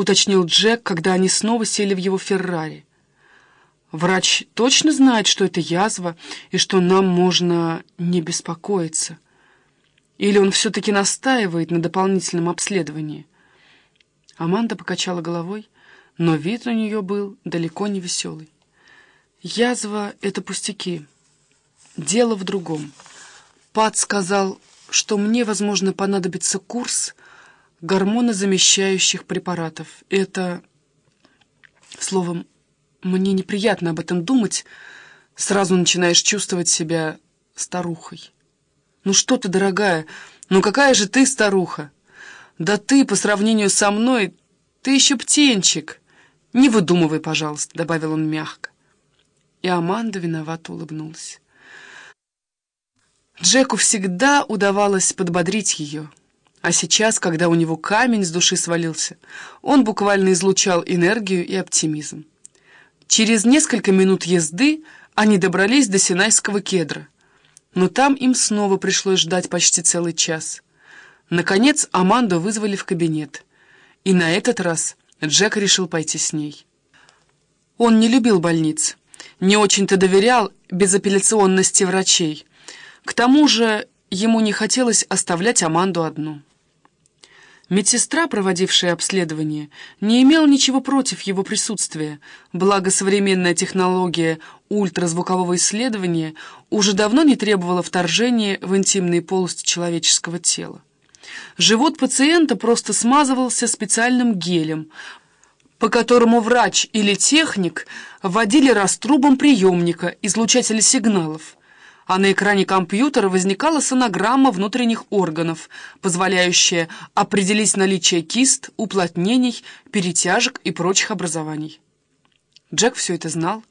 уточнил Джек, когда они снова сели в его Феррари. «Врач точно знает, что это язва и что нам можно не беспокоиться? Или он все-таки настаивает на дополнительном обследовании?» Аманда покачала головой, но вид у нее был далеко не веселый. «Язва — это пустяки. Дело в другом. Пат сказал, что мне, возможно, понадобится курс гормонозамещающих препаратов. Это, словом, мне неприятно об этом думать. Сразу начинаешь чувствовать себя старухой. Ну что ты, дорогая, ну какая же ты старуха? Да ты, по сравнению со мной, ты еще птенчик. Не выдумывай, пожалуйста, — добавил он мягко. И Аманда виновато улыбнулась. Джеку всегда удавалось подбодрить ее. А сейчас, когда у него камень с души свалился, он буквально излучал энергию и оптимизм. Через несколько минут езды они добрались до Синайского кедра, но там им снова пришлось ждать почти целый час. Наконец Аманду вызвали в кабинет, и на этот раз Джек решил пойти с ней. Он не любил больниц, не очень-то доверял безапелляционности врачей, к тому же ему не хотелось оставлять Аманду одну. Медсестра, проводившая обследование, не имела ничего против его присутствия, благо современная технология ультразвукового исследования уже давно не требовала вторжения в интимные полости человеческого тела. Живот пациента просто смазывался специальным гелем, по которому врач или техник вводили раструбом приемника, излучателя сигналов, а на экране компьютера возникала сонограмма внутренних органов, позволяющая определить наличие кист, уплотнений, перетяжек и прочих образований. Джек все это знал,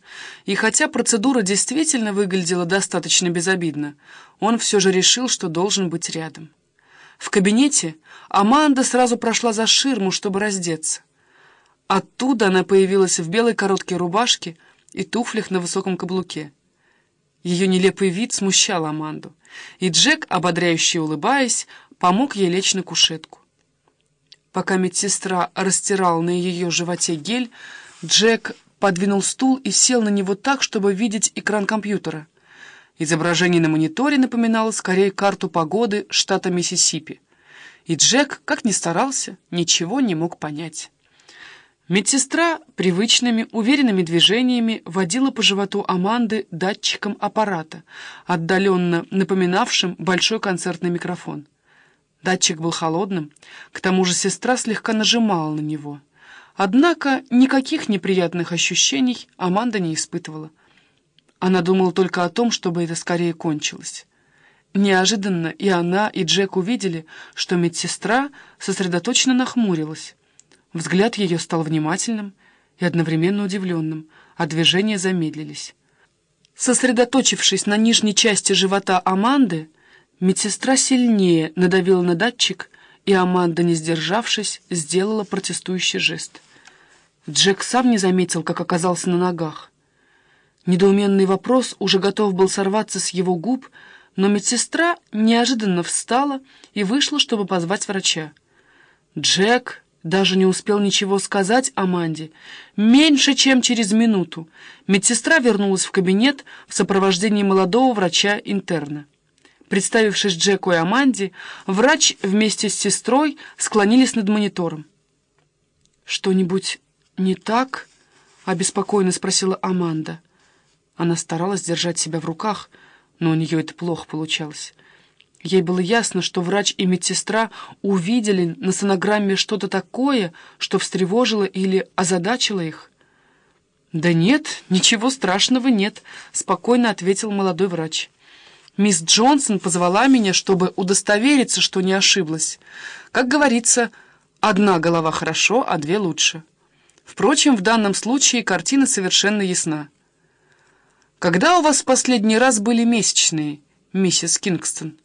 и хотя процедура действительно выглядела достаточно безобидно, он все же решил, что должен быть рядом. В кабинете Аманда сразу прошла за ширму, чтобы раздеться. Оттуда она появилась в белой короткой рубашке и туфлях на высоком каблуке. Ее нелепый вид смущал Аманду, и Джек, ободряюще улыбаясь, помог ей лечь на кушетку. Пока медсестра растирала на ее животе гель, Джек подвинул стул и сел на него так, чтобы видеть экран компьютера. Изображение на мониторе напоминало скорее карту погоды штата Миссисипи. И Джек, как ни старался, ничего не мог понять. Медсестра привычными, уверенными движениями водила по животу Аманды датчиком аппарата, отдаленно напоминавшим большой концертный микрофон. Датчик был холодным, к тому же сестра слегка нажимала на него. Однако никаких неприятных ощущений Аманда не испытывала. Она думала только о том, чтобы это скорее кончилось. Неожиданно и она, и Джек увидели, что медсестра сосредоточенно нахмурилась. Взгляд ее стал внимательным и одновременно удивленным, а движения замедлились. Сосредоточившись на нижней части живота Аманды, медсестра сильнее надавила на датчик, и Аманда, не сдержавшись, сделала протестующий жест. Джек сам не заметил, как оказался на ногах. Недоуменный вопрос уже готов был сорваться с его губ, но медсестра неожиданно встала и вышла, чтобы позвать врача. Джек даже не успел ничего сказать Аманде. Меньше чем через минуту медсестра вернулась в кабинет в сопровождении молодого врача-интерна. Представившись Джеку и Аманде, врач вместе с сестрой склонились над монитором. «Что-нибудь не так?» — обеспокоенно спросила Аманда. Она старалась держать себя в руках, но у нее это плохо получалось. Ей было ясно, что врач и медсестра увидели на сонограмме что-то такое, что встревожило или озадачило их. «Да нет, ничего страшного нет», — спокойно ответил молодой врач. «Мисс Джонсон позвала меня, чтобы удостовериться, что не ошиблась. Как говорится, одна голова хорошо, а две лучше. Впрочем, в данном случае картина совершенно ясна». «Когда у вас в последний раз были месячные, миссис Кингстон?»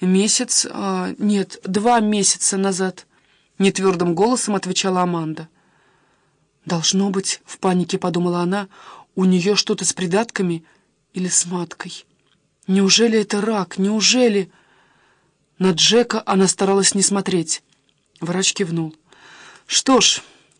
«Месяц... А, нет, два месяца назад», — нетвердым голосом отвечала Аманда. «Должно быть, — в панике подумала она, — у нее что-то с придатками или с маткой. Неужели это рак? Неужели...» На Джека она старалась не смотреть. Врач кивнул. «Что ж,